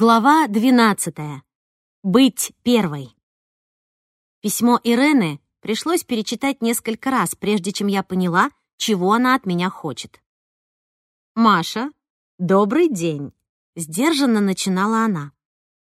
Глава 12. Быть первой. Письмо Ирены пришлось перечитать несколько раз, прежде чем я поняла, чего она от меня хочет. «Маша, добрый день», — сдержанно начинала она.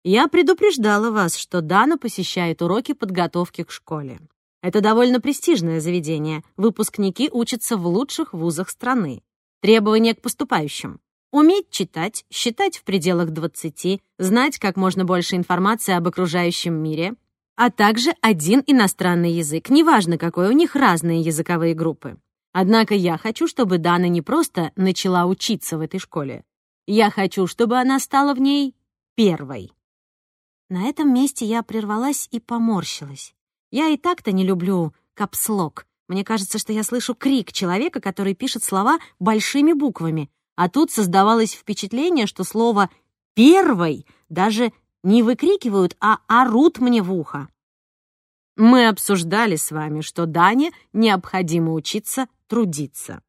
«Я предупреждала вас, что Дана посещает уроки подготовки к школе. Это довольно престижное заведение. Выпускники учатся в лучших вузах страны. Требования к поступающим. Уметь читать, считать в пределах 20, знать как можно больше информации об окружающем мире, а также один иностранный язык, неважно какой, у них разные языковые группы. Однако я хочу, чтобы Дана не просто начала учиться в этой школе. Я хочу, чтобы она стала в ней первой. На этом месте я прервалась и поморщилась. Я и так-то не люблю капслок. Мне кажется, что я слышу крик человека, который пишет слова большими буквами, а тут создавалось впечатление, что слово «первый» даже не выкрикивают, а орут мне в ухо. Мы обсуждали с вами, что Дане необходимо учиться трудиться.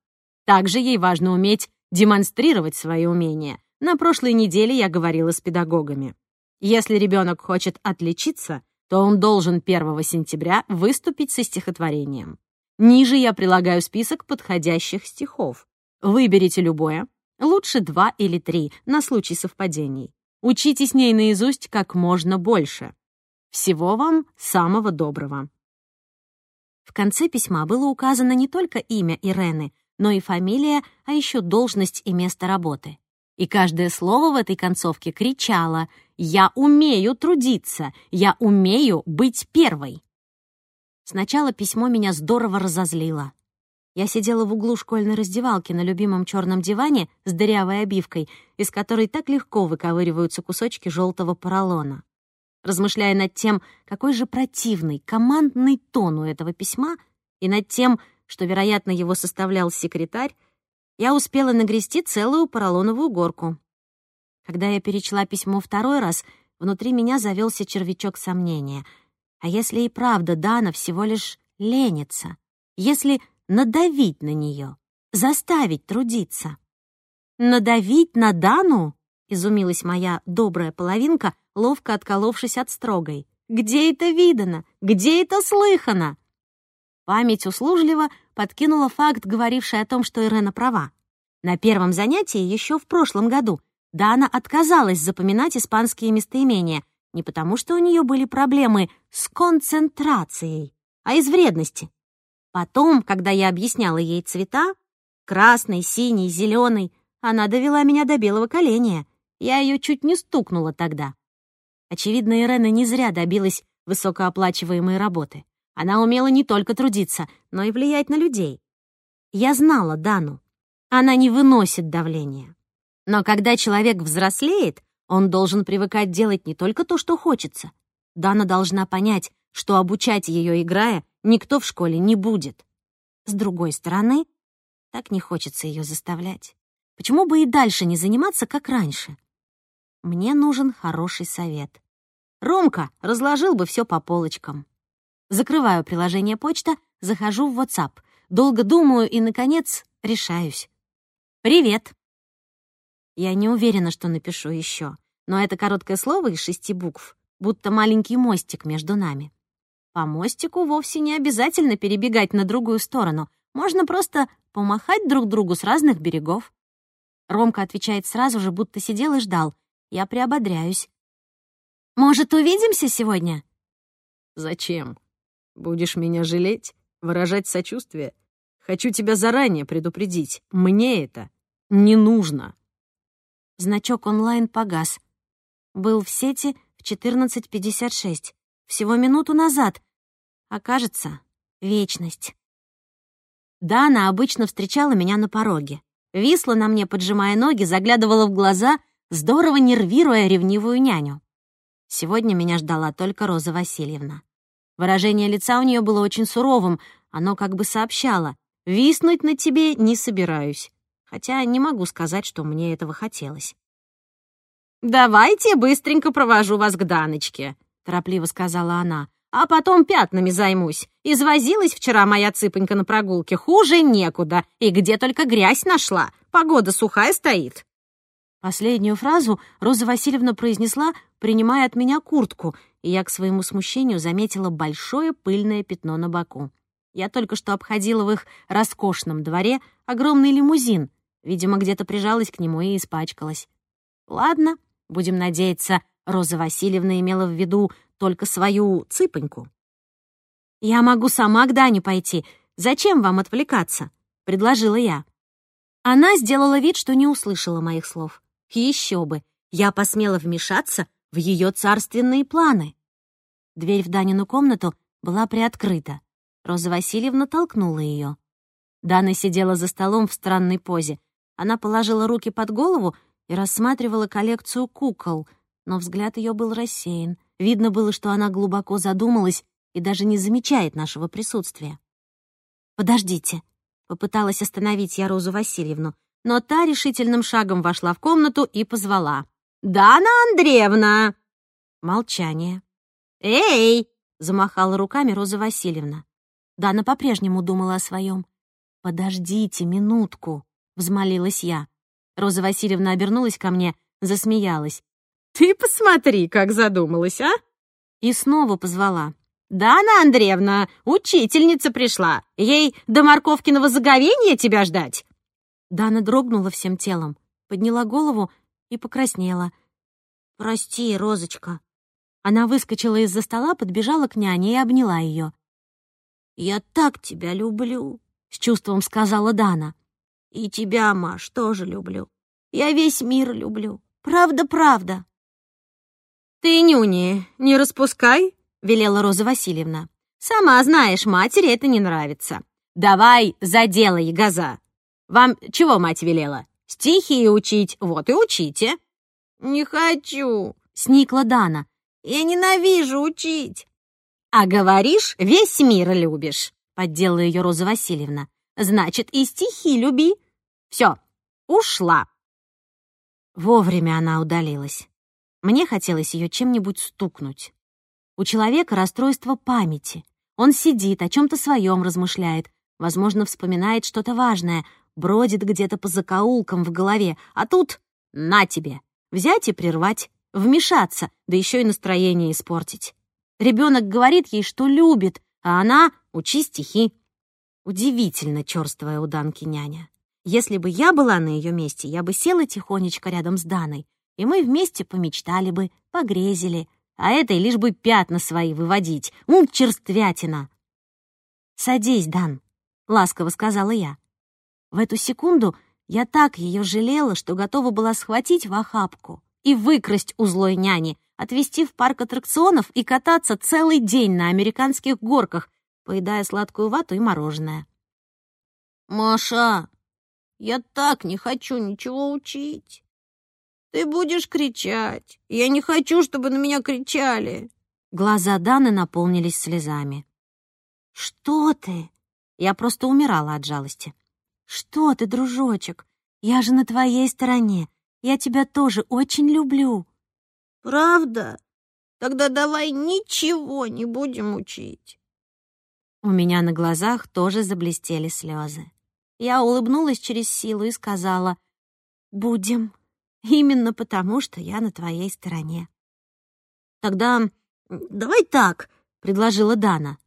Также ей важно уметь демонстрировать свои умения. На прошлой неделе я говорила с педагогами. Если ребенок хочет отличиться, то он должен 1 сентября выступить со стихотворением. Ниже я прилагаю список подходящих стихов. Выберите любое, Лучше два или три, на случай совпадений. Учите с ней наизусть как можно больше. Всего вам самого доброго. В конце письма было указано не только имя Ирены, но и фамилия, а еще должность и место работы. И каждое слово в этой концовке кричало «Я умею трудиться! Я умею быть первой!» Сначала письмо меня здорово разозлило. Я сидела в углу школьной раздевалки на любимом черном диване с дырявой обивкой, из которой так легко выковыриваются кусочки желтого поролона. Размышляя над тем, какой же противный, командный тон у этого письма, и над тем, что, вероятно, его составлял секретарь, я успела нагрести целую поролоновую горку. Когда я перечла письмо второй раз, внутри меня завелся червячок сомнения. А если и правда Дана всего лишь ленится? Если надавить на нее, заставить трудиться. «Надавить на Дану?» — изумилась моя добрая половинка, ловко отколовшись от строгой. «Где это видано? Где это слыхано?» Память услужливо подкинула факт, говоривший о том, что Ирена права. На первом занятии еще в прошлом году Дана отказалась запоминать испанские местоимения не потому, что у нее были проблемы с концентрацией, а из вредности. Потом, когда я объясняла ей цвета, красный, синий, зеленый, она довела меня до белого коленя. Я ее чуть не стукнула тогда. Очевидно, Ирена не зря добилась высокооплачиваемой работы. Она умела не только трудиться, но и влиять на людей. Я знала Дану. Она не выносит давления. Но когда человек взрослеет, он должен привыкать делать не только то, что хочется. Дана должна понять, что обучать ее играя никто в школе не будет. С другой стороны, так не хочется ее заставлять. Почему бы и дальше не заниматься, как раньше? Мне нужен хороший совет. Ромка разложил бы все по полочкам. Закрываю приложение почта, захожу в WhatsApp. Долго думаю и, наконец, решаюсь. «Привет». Я не уверена, что напишу еще, но это короткое слово из шести букв, будто маленький мостик между нами. По мостику вовсе не обязательно перебегать на другую сторону. Можно просто помахать друг другу с разных берегов. Ромка отвечает сразу же, будто сидел и ждал. Я приободряюсь. «Может, увидимся сегодня?» «Зачем? Будешь меня жалеть? Выражать сочувствие? Хочу тебя заранее предупредить. Мне это не нужно». Значок онлайн погас. Был в сети в 14.56. Всего минуту назад. Окажется, вечность. Дана обычно встречала меня на пороге. Висла на мне, поджимая ноги, заглядывала в глаза, здорово нервируя ревнивую няню. Сегодня меня ждала только Роза Васильевна. Выражение лица у нее было очень суровым, оно как бы сообщало «Виснуть на тебе не собираюсь», хотя не могу сказать, что мне этого хотелось. «Давайте быстренько провожу вас к Даночке», торопливо сказала она. «А потом пятнами займусь. Извозилась вчера моя цыпонька на прогулке. Хуже некуда. И где только грязь нашла. Погода сухая стоит». Последнюю фразу Роза Васильевна произнесла, принимая от меня куртку, и я к своему смущению заметила большое пыльное пятно на боку. Я только что обходила в их роскошном дворе огромный лимузин. Видимо, где-то прижалась к нему и испачкалась. Ладно, будем надеяться, Роза Васильевна имела в виду только свою цыпоньку. «Я могу сама к Дане пойти. Зачем вам отвлекаться?» — предложила я. Она сделала вид, что не услышала моих слов. Еще бы, я посмела вмешаться в ее царственные планы. Дверь в Данину комнату была приоткрыта. Роза Васильевна толкнула ее. Дана сидела за столом в странной позе. Она положила руки под голову и рассматривала коллекцию кукол, но взгляд ее был рассеян. Видно было, что она глубоко задумалась и даже не замечает нашего присутствия. «Подождите», — попыталась остановить я Розу Васильевну, но та решительным шагом вошла в комнату и позвала. «Дана Андреевна!» Молчание. «Эй!» — замахала руками Роза Васильевна. Дана по-прежнему думала о своем. «Подождите минутку», — взмолилась я. Роза Васильевна обернулась ко мне, засмеялась. «Ты посмотри, как задумалась, а?» И снова позвала. «Дана Андреевна, учительница пришла. Ей до морковкиного заговения тебя ждать?» Дана дрогнула всем телом, подняла голову и покраснела. «Прости, Розочка». Она выскочила из-за стола, подбежала к няне и обняла ее. «Я так тебя люблю», — с чувством сказала Дана. «И тебя, Маш, тоже люблю. Я весь мир люблю. Правда-правда». «Ты, нюни, не распускай», — велела Роза Васильевна. «Сама знаешь, матери это не нравится. Давай за дело, ягоза. Вам чего мать велела? Стихи учить, вот и учите». «Не хочу», — сникла Дана. «Я ненавижу учить». «А говоришь, весь мир любишь», — подделала ее Роза Васильевна. «Значит, и стихи люби. Все, ушла». Вовремя она удалилась. Мне хотелось ее чем-нибудь стукнуть. У человека расстройство памяти. Он сидит, о чем-то своем размышляет, возможно, вспоминает что-то важное, бродит где-то по закоулкам в голове, а тут — на тебе! Взять и прервать, вмешаться, да еще и настроение испортить. Ребенок говорит ей, что любит, а она — учи стихи. Удивительно черствая у Данки няня. Если бы я была на ее месте, я бы села тихонечко рядом с Даной, и мы вместе помечтали бы, погрезили, а этой лишь бы пятна свои выводить. Ум черствятина. «Садись, Дан», — ласково сказала я. В эту секунду я так ее жалела, что готова была схватить в охапку и выкрасть у злой няни, отвезти в парк аттракционов и кататься целый день на американских горках, поедая сладкую вату и мороженое. «Маша, я так не хочу ничего учить. Ты будешь кричать. Я не хочу, чтобы на меня кричали». Глаза Даны наполнились слезами. «Что ты?» Я просто умирала от жалости. «Что ты, дружочек? Я же на твоей стороне. Я тебя тоже очень люблю». «Правда? Тогда давай ничего не будем учить». У меня на глазах тоже заблестели слезы. Я улыбнулась через силу и сказала, «Будем, именно потому, что я на твоей стороне». «Тогда давай так», — предложила Дана.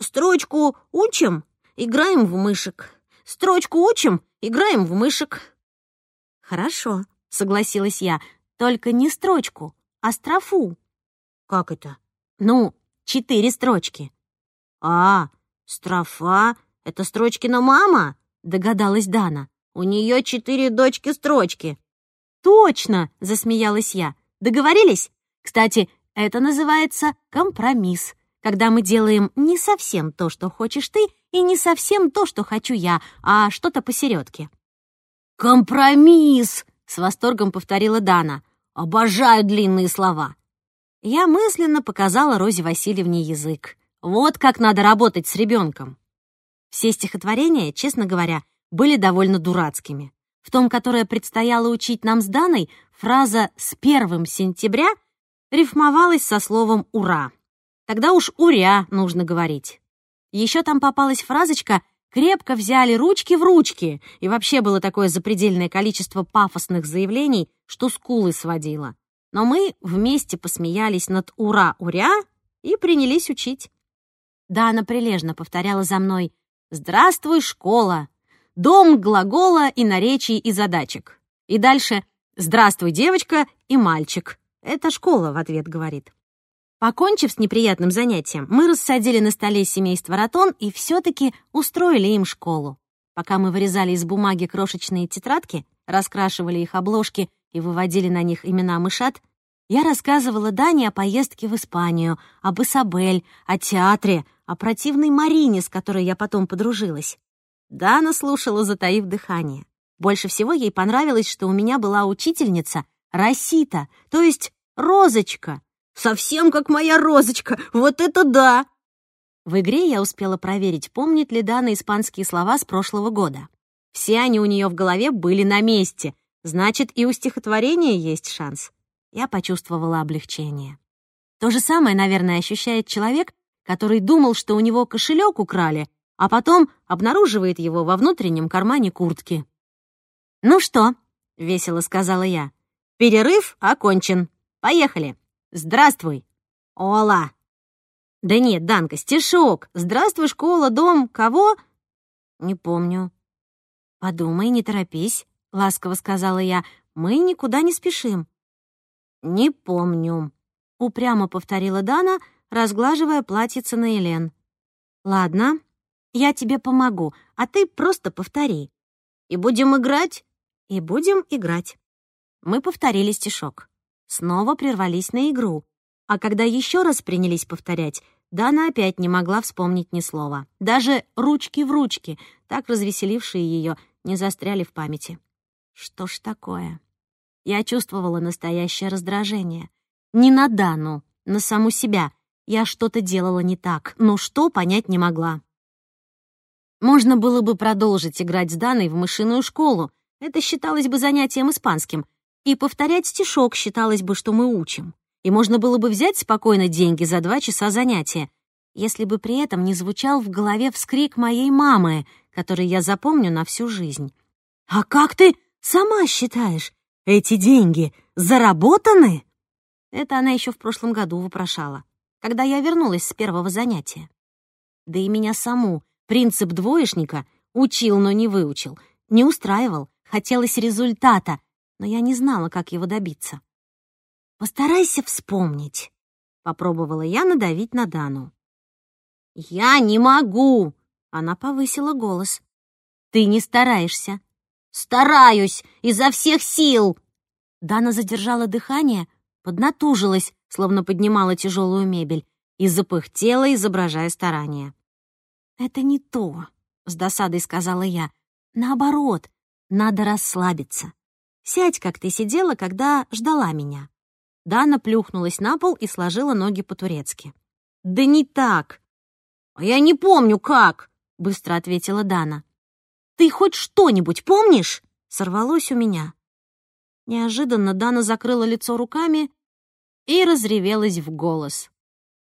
«Строчку учим, играем в мышек». Строчку учим, играем в мышек». «Хорошо», — согласилась я, — «только не строчку, а строфу». «Как это?» «Ну, четыре строчки». «А, строфа — это строчкина мама?» — догадалась Дана. «У нее четыре дочки-строчки». «Точно!» — засмеялась я. «Договорились? Кстати, это называется компромисс, когда мы делаем не совсем то, что хочешь ты, и не совсем то, что хочу я, а что-то посередке. «Компромисс!» — с восторгом повторила Дана. «Обожаю длинные слова». Я мысленно показала Розе Васильевне язык. Вот как надо работать с ребенком. Все стихотворения, честно говоря, были довольно дурацкими. В том, которое предстояло учить нам с Даной, фраза «с первым сентября» рифмовалась со словом «ура». Тогда уж «уря» нужно говорить. Еще там попалась фразочка крепко взяли ручки в ручки, и вообще было такое запредельное количество пафосных заявлений, что скулы сводило. Но мы вместе посмеялись над «Ура-уря» и принялись учить. Дана прилежно повторяла за мной «Здравствуй, школа!» «Дом глагола и наречий и задачек». И дальше «Здравствуй, девочка» и «Мальчик». Это школа в ответ говорит. Покончив с неприятным занятием, мы рассадили на столе семейство ротон и все-таки устроили им школу. Пока мы вырезали из бумаги крошечные тетрадки, раскрашивали их обложки и выводили на них имена мышат, я рассказывала Дане о поездке в Испанию, об Исабель, о театре, о противной Марине, с которой я потом подружилась. Дана слушала, затаив дыхание. Больше всего ей понравилось, что у меня была учительница Росита, то есть Розочка, Совсем как моя розочка, вот это да!» В игре я успела проверить, помнит ли Дана испанские слова с прошлого года. Все они у нее в голове были на месте, значит, и у стихотворения есть шанс. Я почувствовала облегчение. То же самое, наверное, ощущает человек, который думал, что у него кошелек украли, а потом обнаруживает его во внутреннем кармане куртки. «Ну что?» — весело сказала я. «Перерыв окончен. Поехали!» Здравствуй, Ола. Да нет, Данка, стишок. Здравствуй, школа, дом, кого? Не помню. Подумай, не торопись, ласково сказала я. Мы никуда не спешим. Не помню, упрямо повторила Дана, разглаживая платьице на Елен. Ладно, я тебе помогу, а ты просто повтори. И будем играть? И будем играть. Мы повторили стишок снова прервались на игру, а когда еще раз принялись повторять, Дана опять не могла вспомнить ни слова. Даже ручки в ручки, так развеселившие ее, не застряли в памяти. Что ж такое? Я чувствовала настоящее раздражение. Не на Дану, на саму себя. Я что-то делала не так, но что, понять не могла. Можно было бы продолжить играть с Даной в мышиную школу. Это считалось бы занятием испанским — и повторять стишок считалось бы, что мы учим. И можно было бы взять спокойно деньги за два часа занятия, если бы при этом не звучал в голове вскрик моей мамы, который я запомню на всю жизнь. «А как ты сама считаешь, эти деньги заработаны?» Это она еще в прошлом году вопрошала, когда я вернулась с первого занятия. Да и меня саму принцип двоечника учил, но не выучил, не устраивал, хотелось результата, но я не знала, как его добиться. «Постарайся вспомнить», — попробовала я надавить на Дану. «Я не могу!» — она повысила голос. «Ты не стараешься». «Стараюсь! Изо всех сил!» Дана задержала дыхание, поднатужилась, словно поднимала тяжелую мебель, и запыхтела, изображая старание. «Это не то», — с досадой сказала я. «Наоборот, надо расслабиться. Сядь, как ты сидела, когда ждала меня». Дана плюхнулась на пол и сложила ноги по-турецки. «Да не так!» «А я не помню, как!» — быстро ответила Дана. «Ты хоть что-нибудь помнишь?» — сорвалось у меня. Неожиданно Дана закрыла лицо руками и разревелась в голос.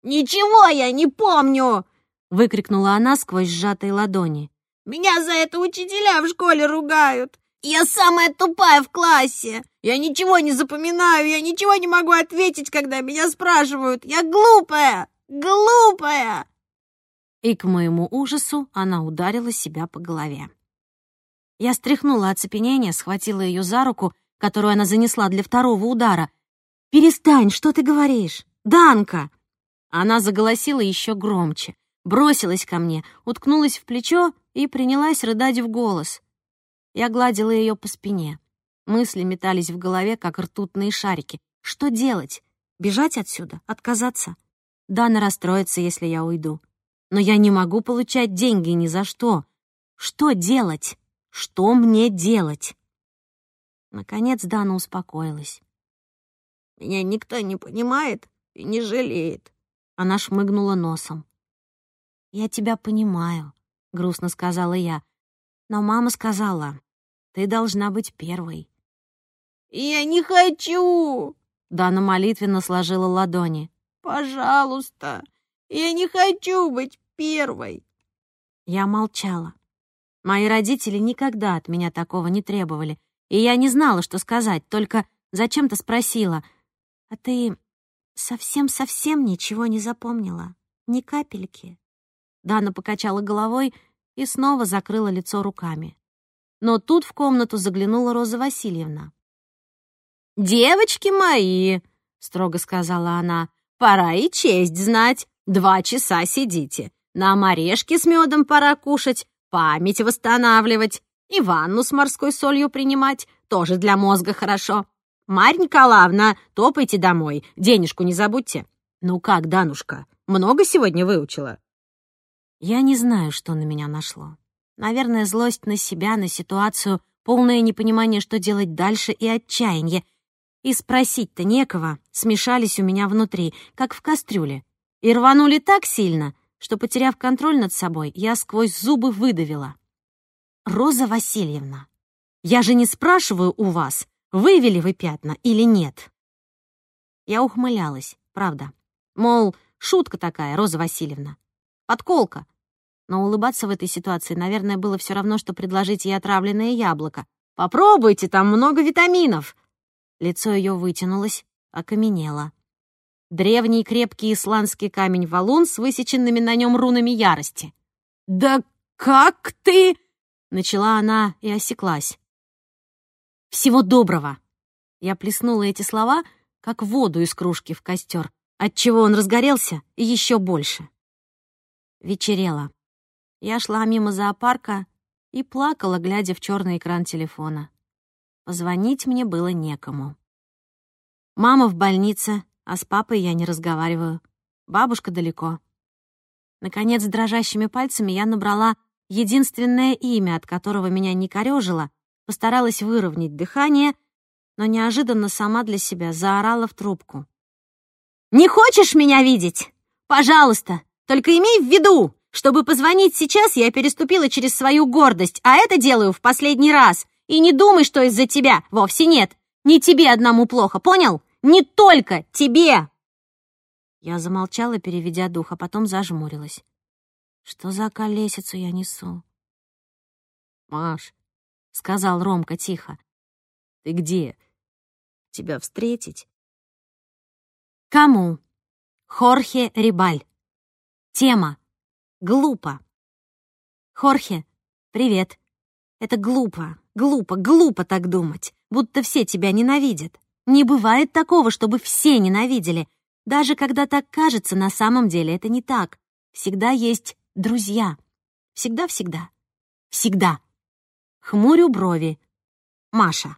«Ничего я не помню!» — выкрикнула она сквозь сжатые ладони. «Меня за это учителя в школе ругают! Я самая тупая в классе. Я ничего не запоминаю, я ничего не могу ответить, когда меня спрашивают. Я глупая, глупая. И к моему ужасу она ударила себя по голове. Я стряхнула оцепенение, схватила ее за руку, которую она занесла для второго удара. «Перестань, что ты говоришь? Данка!» Она заголосила еще громче, бросилась ко мне, уткнулась в плечо и принялась рыдать в голос. Я гладила ее по спине. Мысли метались в голове, как ртутные шарики. Что делать? Бежать отсюда? Отказаться? Дана расстроится, если я уйду. Но я не могу получать деньги ни за что. Что делать? Что мне делать? Наконец Дана успокоилась. «Меня никто не понимает и не жалеет». Она шмыгнула носом. «Я тебя понимаю», — грустно сказала я. Но мама сказала, ты должна быть первой. «Я не хочу!» Дана молитвенно сложила ладони. «Пожалуйста, я не хочу быть первой!» Я молчала. Мои родители никогда от меня такого не требовали, и я не знала, что сказать, только зачем-то спросила, «А ты совсем-совсем ничего не запомнила? Ни капельки?» Дана покачала головой и снова закрыла лицо руками. Но тут в комнату заглянула Роза Васильевна. «Девочки мои!» — строго сказала она. «Пора и честь знать. Два часа сидите. Нам орешки с медом пора кушать, память восстанавливать и ванну с морской солью принимать. Тоже для мозга хорошо. Марь Николаевна, топайте домой, денежку не забудьте. Ну как, Данушка, много сегодня выучила? Я не знаю, что на меня нашло. Наверное, злость на себя, на ситуацию, полное непонимание, что делать дальше, и отчаяние. И спросить-то некого, смешались у меня внутри, как в кастрюле. И рванули так сильно, что, потеряв контроль над собой, я сквозь зубы выдавила. «Роза Васильевна, я же не спрашиваю у вас, вывели вы пятна или нет?» Я ухмылялась, правда. Мол, шутка такая, Роза Васильевна. Подколка. Но улыбаться в этой ситуации, наверное, было все равно, что предложить ей отравленное яблоко. «Попробуйте, там много витаминов!» Лицо ее вытянулось, окаменело древний крепкий исландский камень-валун с высеченными на нем рунами ярости. «Да как ты...» — начала она и осеклась. «Всего доброго!» Я плеснула эти слова, как воду из кружки в костер, отчего он разгорелся еще больше. Вечерело. Я шла мимо зоопарка и плакала, глядя в черный экран телефона. Позвонить мне было некому. Мама в больнице, а с папой я не разговариваю. Бабушка далеко. Наконец, дрожащими пальцами я набрала единственное имя, от которого меня не корёжило, постаралась выровнять дыхание, но неожиданно сама для себя заорала в трубку. «Не хочешь меня видеть? Пожалуйста, только имей в виду, чтобы позвонить сейчас, я переступила через свою гордость, а это делаю в последний раз. И не думай, что из-за тебя. Вовсе нет. Не тебе одному плохо, понял? Не только тебе!» Я замолчала, переведя дух, а потом зажмурилась. Что за колесицу я несу? «Маш», — сказал Ромка тихо, — «ты где? Тебя встретить?» «Кому?» Хорхе Рибаль. Тема. Глупо. Хорхе, привет. Это глупо, глупо, глупо так думать, будто все тебя ненавидят. Не бывает такого, чтобы все ненавидели. Даже когда так кажется, на самом деле это не так. Всегда есть друзья. Всегда-всегда. Всегда. Хмурю брови. Маша.